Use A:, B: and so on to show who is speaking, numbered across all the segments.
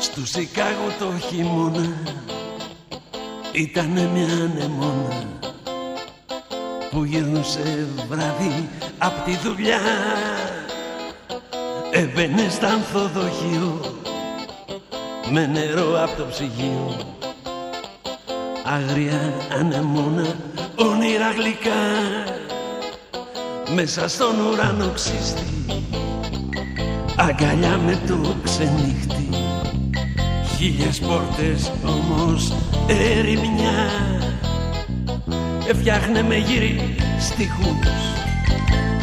A: Στο Σικάγο το χειμώνα Ήτανε μια ανεμόνα Που γυρνούσε βράδυ απ' τη δουλειά. Έμπαινε στα ανθοδοχείο Με νερό απ' το ψυγείο. Άγρια ανεμόνα όνειρα γλυκά Μέσα στον ουρανό ξύστη Αγκαλιά με το ξενύχτη Χίλιες πόρτες όμως ερημιά. Έφτιαχνε με γύρι στιχούς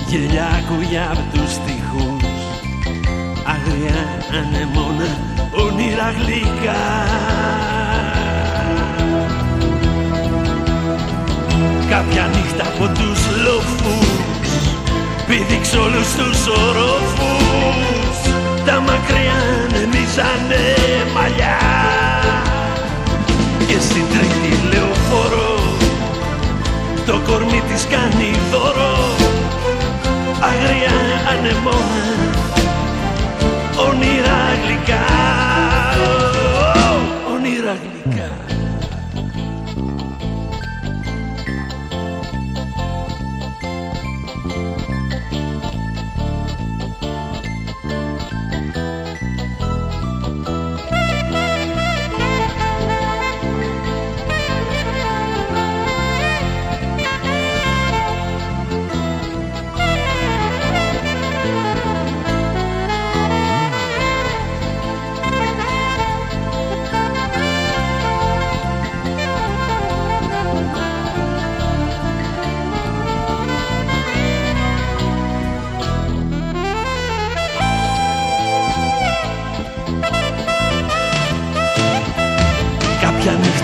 A: Γελιά ακούγια απ' τους στιχούς. Αγριά ανεμόνα όνειρα γλυκά. Κάποια νύχτα από τους λοφούς Πήδηξε όλους τους οροφούς της κάνει δώρο Αγριά ανεμόνα Όνειρα γλυκά. Όνειρα γλυκά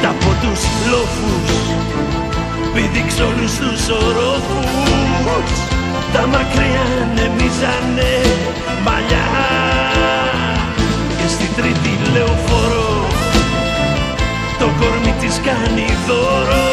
A: Κάποια νύχτα από τους λόφους. Πήδηξε όλους τους ορόφους. Τα μακριά ανεμίζανε μαλλιά. Και στην τρίτη λεωφόρο Το κορμί της κάνει δώρο